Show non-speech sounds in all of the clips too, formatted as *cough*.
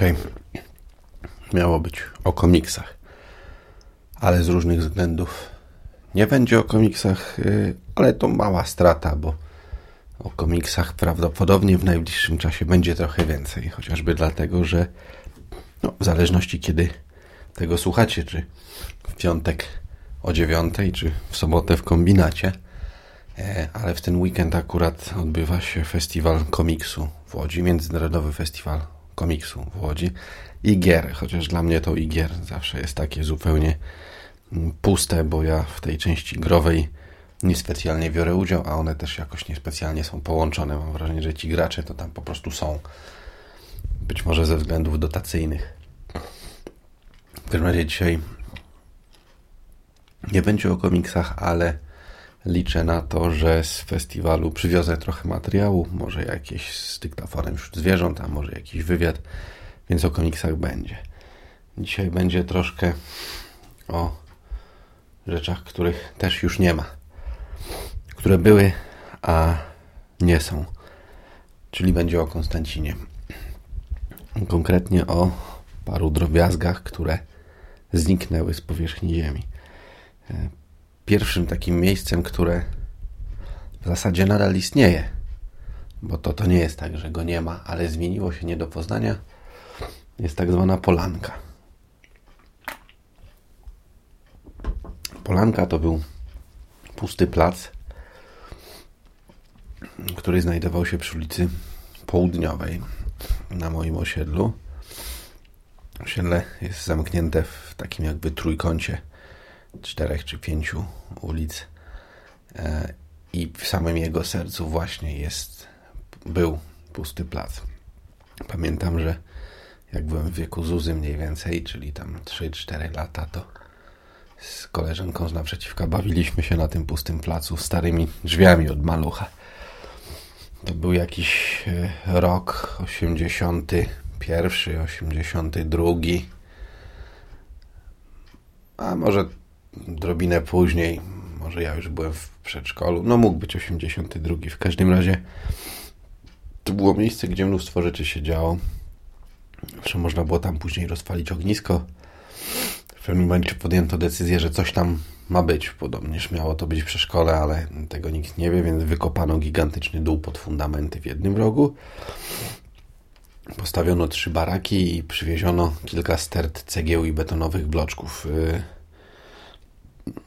Dzisiaj miało być o komiksach, ale z różnych względów nie będzie o komiksach, y, ale to mała strata, bo o komiksach prawdopodobnie w najbliższym czasie będzie trochę więcej, chociażby dlatego, że no, w zależności kiedy tego słuchacie, czy w piątek o dziewiątej, czy w sobotę w kombinacie, e, ale w ten weekend akurat odbywa się festiwal komiksu w Łodzi, Międzynarodowy Festiwal Komiksu w Łodzi i gier, chociaż dla mnie to i gier zawsze jest takie zupełnie puste, bo ja w tej części growej niespecjalnie biorę udział, a one też jakoś niespecjalnie są połączone. Mam wrażenie, że ci gracze to tam po prostu są. Być może ze względów dotacyjnych. W każdym razie dzisiaj nie będzie o komiksach, ale liczę na to, że z festiwalu przywiozę trochę materiału, może jakieś z dyktafonem wśród zwierząt, a może jakiś wywiad, więc o komiksach będzie. Dzisiaj będzie troszkę o rzeczach, których też już nie ma, które były, a nie są. Czyli będzie o Konstancinie. Konkretnie o paru drobiazgach, które zniknęły z powierzchni Ziemi. Pierwszym takim miejscem, które w zasadzie nadal istnieje, bo to, to nie jest tak, że go nie ma, ale zmieniło się nie do poznania, jest tak zwana Polanka. Polanka to był pusty plac, który znajdował się przy ulicy Południowej na moim osiedlu. Osiedle jest zamknięte w takim jakby trójkącie czterech czy pięciu ulic e, i w samym jego sercu właśnie jest, był pusty plac. Pamiętam, że jak byłem w wieku Zuzy mniej więcej, czyli tam 3-4 lata, to z koleżanką z naprzeciwka bawiliśmy się na tym pustym placu starymi drzwiami od malucha. To był jakiś e, rok 81, 82. A może drobinę później, może ja już byłem w przedszkolu, no mógł być 82. W każdym razie to było miejsce, gdzie mnóstwo rzeczy się działo. Że można było tam później rozpalić ognisko. W pewnym momencie podjęto decyzję, że coś tam ma być. Podobnież miało to być w przedszkole, ale tego nikt nie wie, więc wykopano gigantyczny dół pod fundamenty w jednym rogu. Postawiono trzy baraki i przywieziono kilka stert cegieł i betonowych bloczków.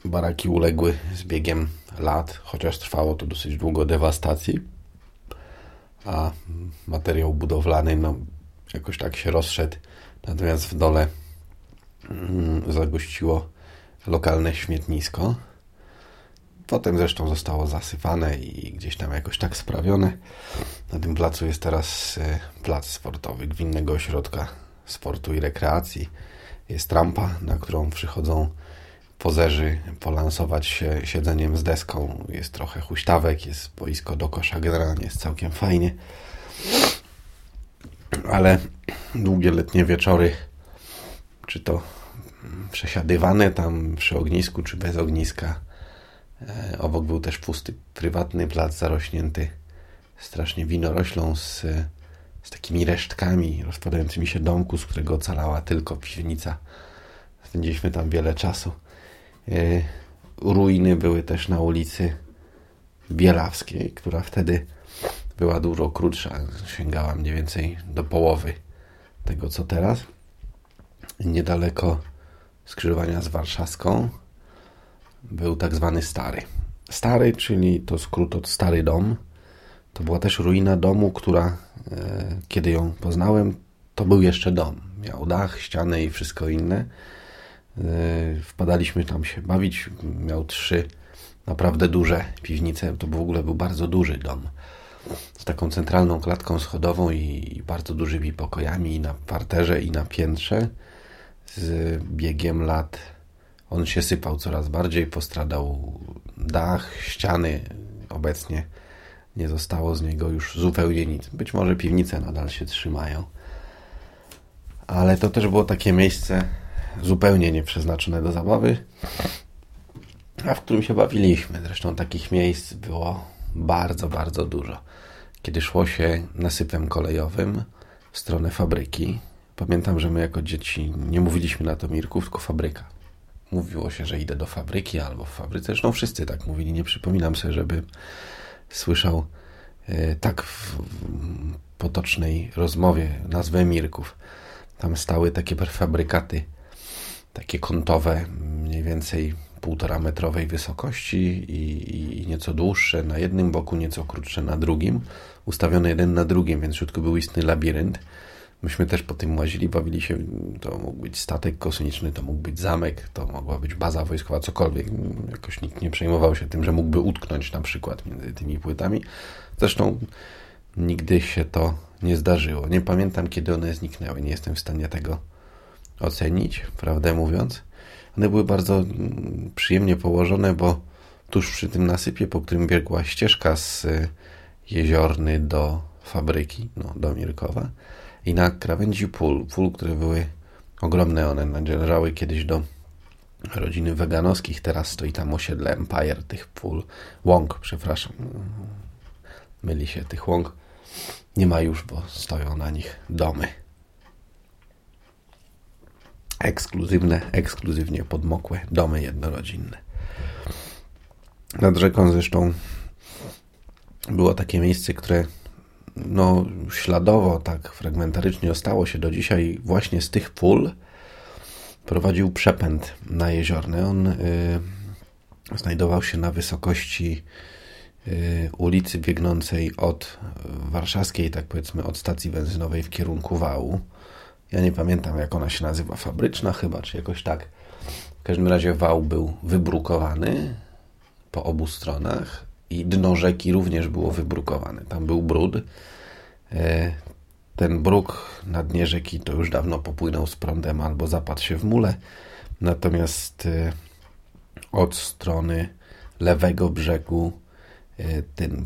Baraki uległy z biegiem lat, chociaż trwało to dosyć długo dewastacji, a materiał budowlany no, jakoś tak się rozszedł. Natomiast w dole mm, zagościło lokalne śmietnisko. Potem zresztą zostało zasypane i gdzieś tam jakoś tak sprawione. Na tym placu jest teraz e, plac sportowy Gminnego Ośrodka Sportu i Rekreacji. Jest rampa, na którą przychodzą pozerzy polansować się siedzeniem z deską. Jest trochę huśtawek, jest boisko do kosza, generalnie jest całkiem fajnie. Ale długie letnie wieczory, czy to przesiadywane tam przy ognisku, czy bez ogniska. E, obok był też pusty, prywatny plac zarośnięty strasznie winoroślą z, z takimi resztkami rozpadającymi się domku, z którego ocalała tylko piwnica. Spędziliśmy tam wiele czasu. E, ruiny były też na ulicy Bielawskiej, która wtedy była dużo krótsza, sięgała mniej więcej do połowy tego co teraz. Niedaleko skrzyżowania z Warszawską był tak zwany Stary. Stary, czyli to skrót od Stary Dom. To była też ruina domu, która, e, kiedy ją poznałem, to był jeszcze dom. Miał dach, ściany i wszystko inne. E, wpadaliśmy tam się bawić. Miał trzy naprawdę duże piwnice. To w ogóle był bardzo duży dom. Z taką centralną klatką schodową i bardzo dużymi pokojami i na parterze i na piętrze z biegiem lat on się sypał coraz bardziej, postradał dach, ściany. Obecnie nie zostało z niego już zupełnie nic. Być może piwnice nadal się trzymają. ale to też było takie miejsce zupełnie nieprzeznaczone do zabawy, a w którym się bawiliśmy. Zresztą takich miejsc było bardzo, bardzo dużo. Kiedy szło się nasypem kolejowym w stronę fabryki, pamiętam, że my jako dzieci nie mówiliśmy na to Mirków, tylko fabryka. Mówiło się, że idę do fabryki albo w fabryce. Zresztą wszyscy tak mówili. Nie przypominam sobie, żeby słyszał e, tak w potocznej rozmowie nazwę Mirków. Tam stały takie prefabrykaty, takie kątowe, mniej więcej półtora metrowej wysokości i, i, nieco dłuższe na jednym boku, nieco krótsze na drugim, ustawione jeden na drugim, więc w środku był istny labirynt. Myśmy też po tym łazili, bawili się, to mógł być statek kosmiczny, to mógł być zamek, to mogła być baza wojskowa, cokolwiek. Jakoś nikt nie przejmował się tym, że mógłby utknąć na przykład między tymi płytami. Zresztą nigdy się to nie zdarzyło. Nie pamiętam, kiedy one zniknęły. Nie jestem w stanie tego ocenić, prawdę mówiąc. One były bardzo mm, przyjemnie położone, bo tuż przy tym nasypie, po którym biegła ścieżka z y, jeziorny do fabryki, no, do Mirkowa i na krawędzi pól, pól, które były ogromne, one należały kiedyś do rodziny weganowskich, teraz stoi tam osiedle Empire tych pól, łąk, przepraszam, myli się tych łąk, nie ma już, bo stoją na nich domy. Ekskluzywne, ekskluzywnie podmokłe domy jednorodzinne. Nad rzeką zresztą było takie miejsce, które no, śladowo, tak fragmentarycznie ostało się do dzisiaj właśnie z tych pól. Prowadził przepęd na jeziorny. On y, znajdował się na wysokości y, ulicy biegnącej od warszawskiej, tak powiedzmy, od stacji benzynowej w kierunku wału. Ja nie pamiętam, jak ona się nazywa, fabryczna chyba, czy jakoś tak. W każdym razie wał był wybrukowany po obu stronach i dno rzeki również było wybrukowane. Tam był brud. E, ten bruk na dnie rzeki to już dawno popłynął z prądem albo zapadł się w mule. Natomiast e, od strony lewego brzegu e, ten,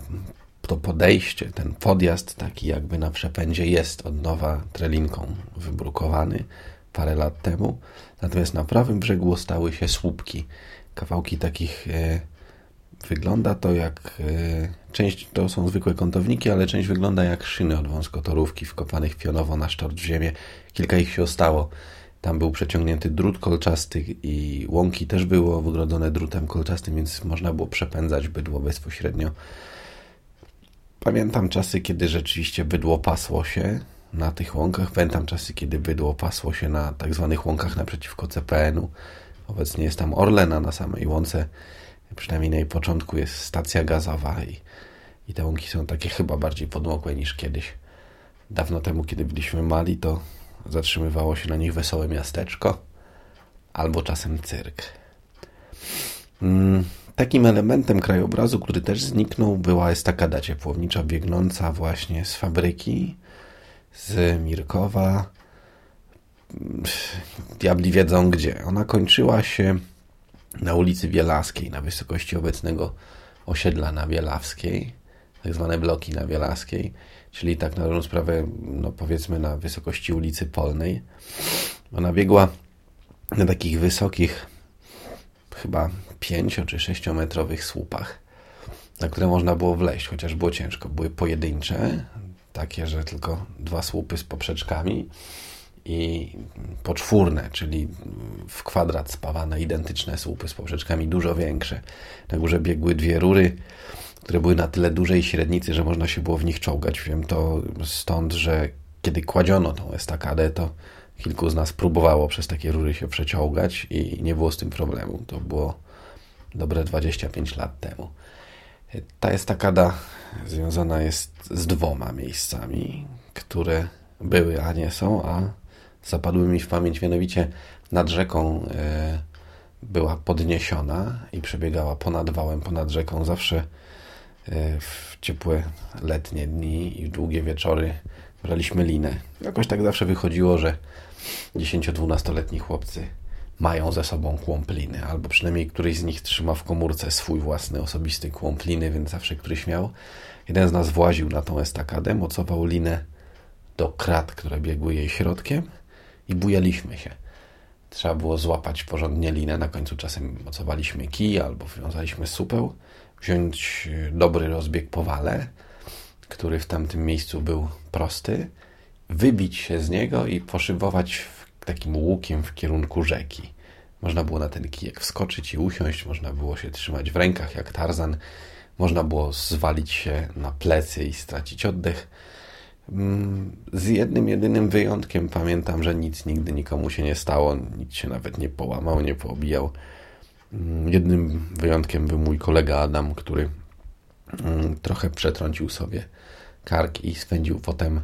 to podejście, ten podjazd taki jakby na przepędzie jest od nowa trelinką wybrukowany parę lat temu. Natomiast na prawym brzegu stały się słupki, kawałki takich Wygląda to jak e, część to są zwykłe kątowniki, ale część wygląda jak szyny od wąskotorówki wkopanych pionowo na sztort w ziemię. Kilka ich się ostało. Tam był przeciągnięty drut kolczasty i łąki też było wygrodzone drutem kolczastym, więc można było przepędzać bydło bezpośrednio. Pamiętam czasy, kiedy rzeczywiście bydło pasło się na tych łąkach. Pamiętam czasy, kiedy bydło pasło się na tak zwanych łąkach naprzeciwko CPN-u. Obecnie jest tam Orlena na samej łące przynajmniej na jej początku jest stacja gazowa i, i te łąki są takie chyba bardziej podmokłe niż kiedyś. Dawno temu, kiedy byliśmy mali, to zatrzymywało się na nich wesołe miasteczko albo czasem cyrk. Mm, takim elementem krajobrazu, który też zniknął, była estakada ciepłownicza biegnąca właśnie z fabryki, z Mirkowa. Diabli wiedzą gdzie. Ona kończyła się na ulicy Bielaskiej, na wysokości obecnego osiedla na Bielawskiej, tak zwane bloki na Bielawskiej, czyli tak na dobrą sprawę, no powiedzmy na wysokości ulicy Polnej. Ona biegła na takich wysokich, chyba 5 czy 6 metrowych słupach, na które można było wleźć, chociaż było ciężko. Były pojedyncze, takie, że tylko dwa słupy z poprzeczkami i poczwórne, czyli w kwadrat spawane identyczne słupy z poprzeczkami, dużo większe. Na górze biegły dwie rury, które były na tyle dużej średnicy, że można się było w nich czołgać. Wiem to stąd, że kiedy kładziono tą estakadę, to kilku z nas próbowało przez takie rury się przeciągać i nie było z tym problemu. To było dobre 25 lat temu. Ta estakada związana jest z dwoma miejscami, które były, a nie są, a zapadły mi w pamięć, mianowicie nad rzeką e, była podniesiona i przebiegała ponad wałem, ponad rzeką. Zawsze e, w ciepłe letnie dni i długie wieczory braliśmy linę. Jakoś tak zawsze wychodziło, że 10-12-letni chłopcy mają ze sobą kłąb liny, albo przynajmniej któryś z nich trzyma w komórce swój własny osobisty kłąb liny, więc zawsze któryś miał. Jeden z nas właził na tą estakadę, mocował linę do krat, które biegły jej środkiem i bujaliśmy się. Trzeba było złapać porządnie linę, na końcu czasem mocowaliśmy kij albo wiązaliśmy supeł, wziąć dobry rozbieg po wale, który w tamtym miejscu był prosty, wybić się z niego i poszybować takim łukiem w kierunku rzeki. Można było na ten kijek wskoczyć i usiąść, można było się trzymać w rękach jak Tarzan, można było zwalić się na plecy i stracić oddech. Mm, z jednym, jedynym wyjątkiem pamiętam, że nic nigdy nikomu się nie stało, nikt się nawet nie połamał, nie poobijał. Mm, jednym wyjątkiem był mój kolega Adam, który mm, trochę przetrącił sobie kark i spędził potem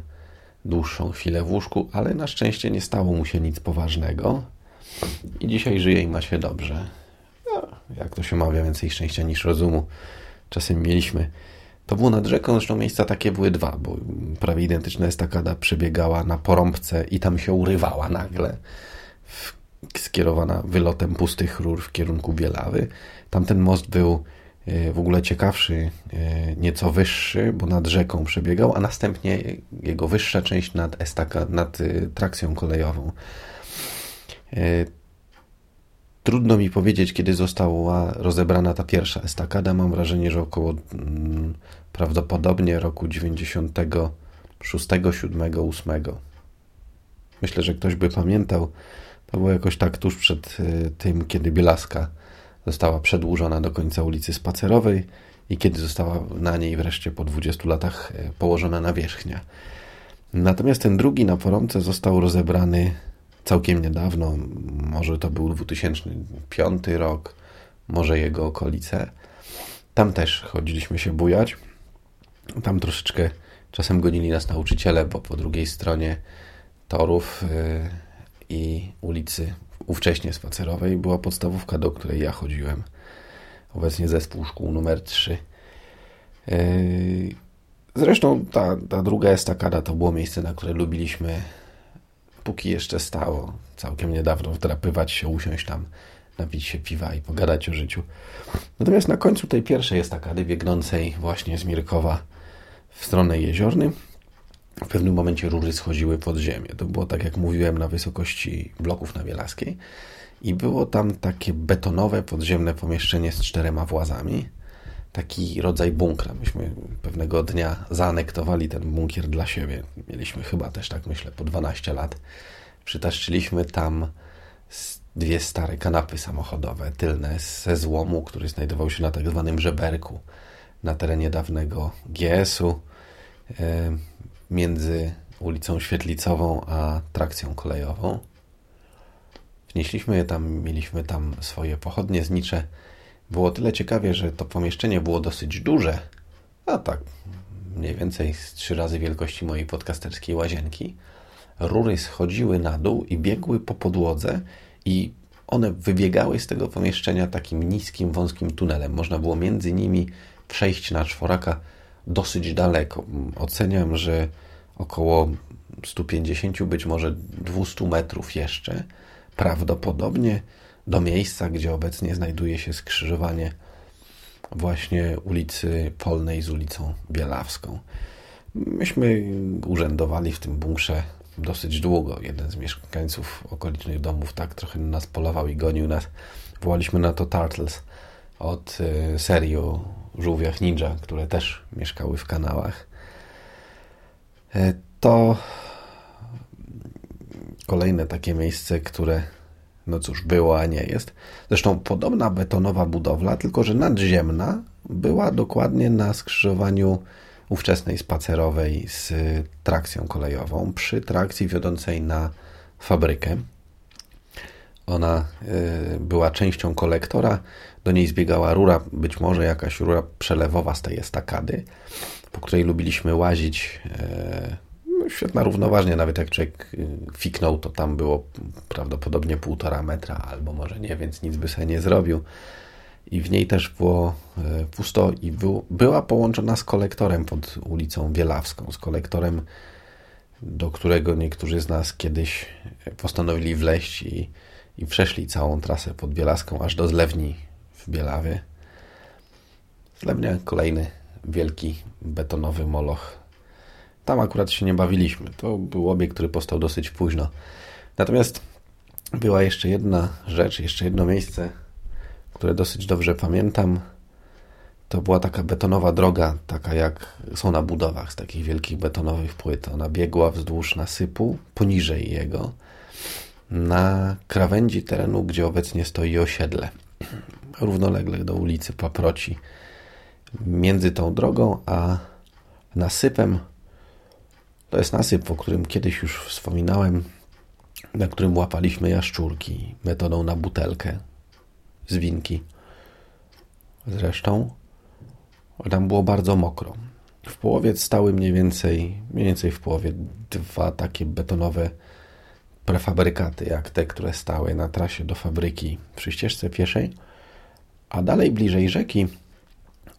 dłuższą chwilę w łóżku, ale na szczęście nie stało mu się nic poważnego i dzisiaj żyje i ma się dobrze. No, jak to się mawia, więcej szczęścia niż rozumu. Czasem mieliśmy. To było nad rzeką, zresztą miejsca takie były dwa, bo prawie identyczna estakada przebiegała na porąbce i tam się urywała nagle, skierowana wylotem pustych rur w kierunku Bielawy. Tamten most był w ogóle ciekawszy, e, nieco wyższy, bo nad rzeką przebiegał, a następnie jego wyższa część nad, estaka, nad e, trakcją kolejową. Trudno mi powiedzieć, kiedy została rozebrana ta pierwsza estakada. Mam wrażenie, że około mm, prawdopodobnie roku 96, 7, 8. Myślę, że ktoś by pamiętał. To było jakoś tak tuż przed tym, kiedy Bielaska została przedłużona do końca ulicy Spacerowej i kiedy została na niej wreszcie po 20 latach e, położona nawierzchnia. Natomiast ten drugi na porąbce został rozebrany całkiem niedawno, może to był 2005 rok, może jego okolice. Tam też chodziliśmy się bujać. Tam troszeczkę czasem gonili nas nauczyciele, bo po drugiej stronie torów e, i ulicy ówcześnie spacerowej była podstawówka, do której ja chodziłem. Obecnie zespół szkół numer 3. Yy, zresztą ta, ta druga estakada to było miejsce, na które lubiliśmy, póki jeszcze stało, całkiem niedawno wdrapywać się, usiąść tam, napić się piwa i pogadać o życiu. Natomiast na końcu tej pierwszej estakady, biegnącej właśnie z Mirkowa w stronę Jeziorny, w pewnym momencie rury schodziły pod ziemię. To było, tak jak mówiłem, na wysokości bloków na Bielaskiej i było tam takie betonowe, podziemne pomieszczenie z czterema włazami. Taki rodzaj bunkra. Myśmy pewnego dnia zaanektowali ten bunkier dla siebie. Mieliśmy chyba też, tak myślę, po 12 lat. Przytaszczyliśmy tam dwie stare kanapy samochodowe, tylne, ze złomu, który znajdował się na tak zwanym żeberku na terenie dawnego GS-u między ulicą Świetlicową a trakcją kolejową. Wnieśliśmy je tam, mieliśmy tam swoje pochodnie znicze. Było tyle ciekawie, że to pomieszczenie było dosyć duże, a tak mniej więcej z trzy razy wielkości mojej podcasterskiej łazienki. Rury schodziły na dół i biegły po podłodze i one wybiegały z tego pomieszczenia takim niskim, wąskim tunelem. Można było między nimi przejść na czworaka dosyć daleko. Oceniam, że około 150, być może 200 metrów jeszcze, prawdopodobnie do miejsca, gdzie obecnie znajduje się skrzyżowanie właśnie ulicy Polnej z ulicą Bielawską. Myśmy urzędowali w tym bunkrze dosyć długo. Jeden z mieszkańców okolicznych domów tak trochę nas polował i gonił nas. Wołaliśmy na to Turtles od y, serii o żółwiach ninja, które też mieszkały w kanałach. E, to kolejne takie miejsce, które no cóż, było, a nie jest. Zresztą podobna betonowa budowla, tylko że nadziemna, była dokładnie na skrzyżowaniu ówczesnej spacerowej z trakcją kolejową, przy trakcji wiodącej na fabrykę. Ona y, była częścią kolektora, do niej zbiegała rura, być może jakaś rura przelewowa z tej estakady, po której lubiliśmy łazić. E, no, świetna równoważnie, nawet jak człowiek y, fiknął, to tam było prawdopodobnie półtora metra, albo może nie, więc nic by sobie nie zrobił. I w niej też było e, pusto i był, była połączona z kolektorem pod ulicą Bielawską, z kolektorem, do którego niektórzy z nas kiedyś postanowili wleść i, i przeszli całą trasę pod Bielaską aż do Zlewni w Bielawie. Zlewnia kolejny wielki betonowy moloch. Tam akurat się nie bawiliśmy. To był obiekt, który powstał dosyć późno. Natomiast była jeszcze jedna rzecz, jeszcze jedno miejsce, które dosyć dobrze pamiętam. To była taka betonowa droga, taka jak są na budowach z takich wielkich betonowych płyt. Ona biegła wzdłuż nasypu, poniżej jego, na krawędzi terenu, gdzie obecnie stoi osiedle, *clears throat* równolegle do ulicy Paproci. Między tą drogą a nasypem, to jest nasyp, o którym kiedyś już wspominałem, na którym łapaliśmy jaszczurki metodą na butelkę z winki. Zresztą tam było bardzo mokro. W połowie stały mniej więcej, mniej więcej w połowie dwa takie betonowe prefabrykaty, jak te, które stały na trasie do fabryki przy ścieżce pieszej, a dalej bliżej rzeki,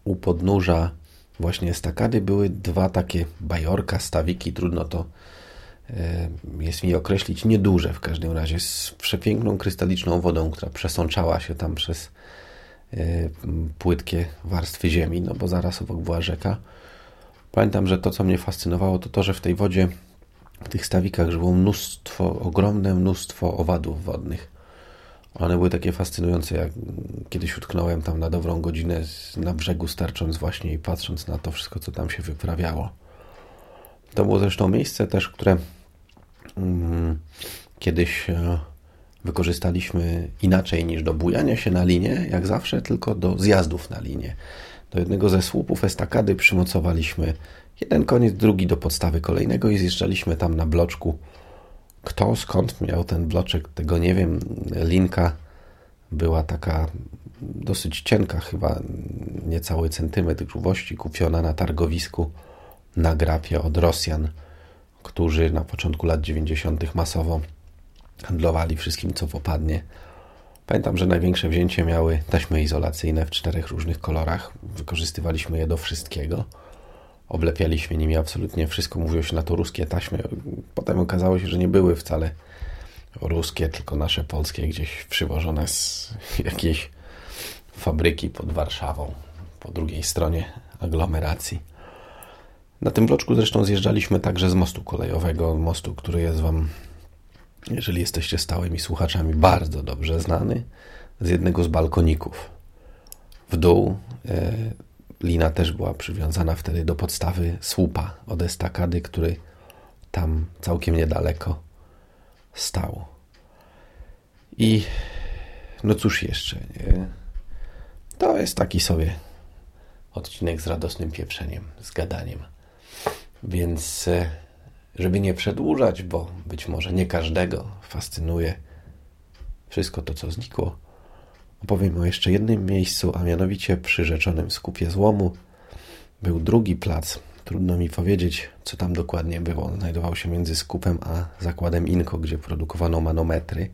u podnóża właśnie estakady, były dwa takie bajorka, stawiki, trudno to e, jest mi określić, nieduże w każdym razie, z przepiękną krystaliczną wodą, która przesączała się tam przez e, płytkie warstwy ziemi, no bo zaraz obok była rzeka. Pamiętam, że to, co mnie fascynowało, to to, że w tej wodzie w tych stawikach żyło mnóstwo, ogromne mnóstwo owadów wodnych. One były takie fascynujące, jak kiedyś utknąłem tam na dobrą godzinę na brzegu, starcząc właśnie i patrząc na to wszystko, co tam się wyprawiało. To było zresztą miejsce też, które um, kiedyś e, wykorzystaliśmy inaczej niż do bujania się na linie, jak zawsze, tylko do zjazdów na linie. Do jednego ze słupów estakady przymocowaliśmy jeden koniec, drugi do podstawy kolejnego i zjeżdżaliśmy tam na bloczku. Kto skąd miał ten bloczek, tego nie wiem. Linka była taka dosyć cienka, chyba niecały centymetr grubości, kupiona na targowisku na grapie od Rosjan, którzy na początku lat 90. masowo handlowali wszystkim, co popadnie. Pamiętam, że największe wzięcie miały taśmy izolacyjne w czterech różnych kolorach. Wykorzystywaliśmy je do wszystkiego oblepialiśmy nimi absolutnie wszystko. Mówiło się na to ruskie taśmy. Potem okazało się, że nie były wcale ruskie, tylko nasze polskie, gdzieś przywożone z jakiejś fabryki pod Warszawą, po drugiej stronie aglomeracji. Na tym bloczku zresztą zjeżdżaliśmy także z mostu kolejowego, mostu, który jest Wam, jeżeli jesteście stałymi słuchaczami, bardzo dobrze znany, z jednego z balkoników. W dół e, lina też była przywiązana wtedy do podstawy słupa od estakady, który tam całkiem niedaleko stał. I no cóż jeszcze, nie? To jest taki sobie odcinek z radosnym pieprzeniem, z gadaniem. Więc e, żeby nie przedłużać, bo być może nie każdego fascynuje wszystko to, co znikło, Opowiem o jeszcze jednym miejscu, a mianowicie przy rzeczonym skupie złomu był drugi plac. Trudno mi powiedzieć, co tam dokładnie było. Znajdował się między skupem a zakładem Inko, gdzie produkowano manometry.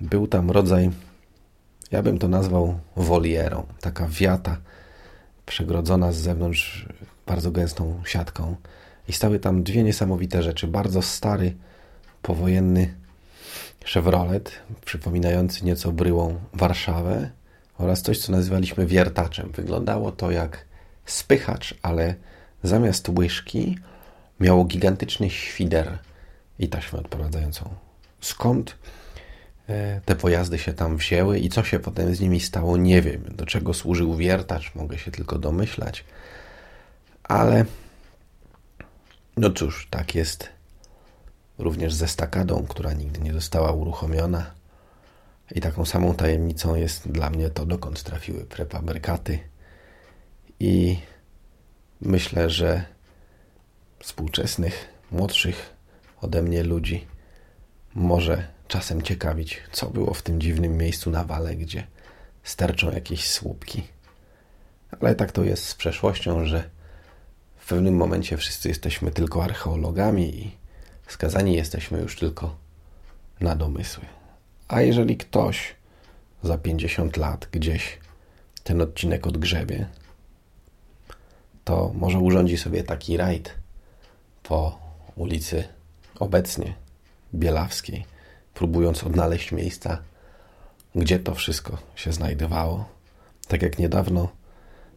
Był tam rodzaj, ja bym to nazwał wolierą, taka wiata przegrodzona z zewnątrz bardzo gęstą siatką. I stały tam dwie niesamowite rzeczy. Bardzo stary, powojenny Chevrolet, przypominający nieco bryłą Warszawę oraz coś, co nazywaliśmy wiertaczem. Wyglądało to jak spychacz, ale zamiast łyżki miało gigantyczny świder i taśmę odprowadzającą. Skąd e, te pojazdy się tam wzięły i co się potem z nimi stało, nie wiem. Do czego służył wiertacz, mogę się tylko domyślać. Ale no cóż, tak jest również ze stakadą, która nigdy nie została uruchomiona. I taką samą tajemnicą jest dla mnie to, dokąd trafiły prefabrykaty. I myślę, że współczesnych, młodszych ode mnie ludzi może czasem ciekawić, co było w tym dziwnym miejscu na wale, gdzie sterczą jakieś słupki. Ale tak to jest z przeszłością, że w pewnym momencie wszyscy jesteśmy tylko archeologami i skazani jesteśmy już tylko na domysły. A jeżeli ktoś za 50 lat gdzieś ten odcinek odgrzebie, to może urządzi sobie taki rajd po ulicy obecnie Bielawskiej, próbując odnaleźć miejsca, gdzie to wszystko się znajdowało. Tak jak niedawno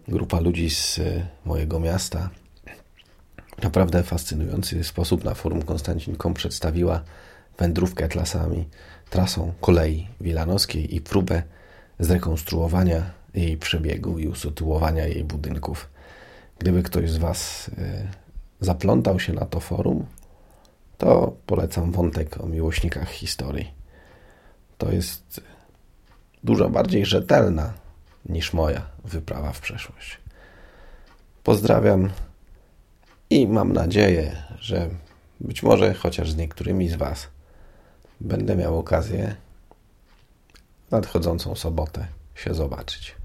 grupa ludzi z mojego miasta naprawdę fascynujący sposób na forum Konstancinką przedstawiła wędrówkę trasami, trasą kolei wilanowskiej i próbę zrekonstruowania jej przebiegu i usytuowania jej budynków. Gdyby ktoś z Was e, zaplątał się na to forum, to polecam wątek o miłośnikach historii. To jest dużo bardziej rzetelna niż moja wyprawa w przeszłość. Pozdrawiam i mam nadzieję, że być może chociaż z niektórymi z Was będę miał okazję nadchodzącą sobotę się zobaczyć.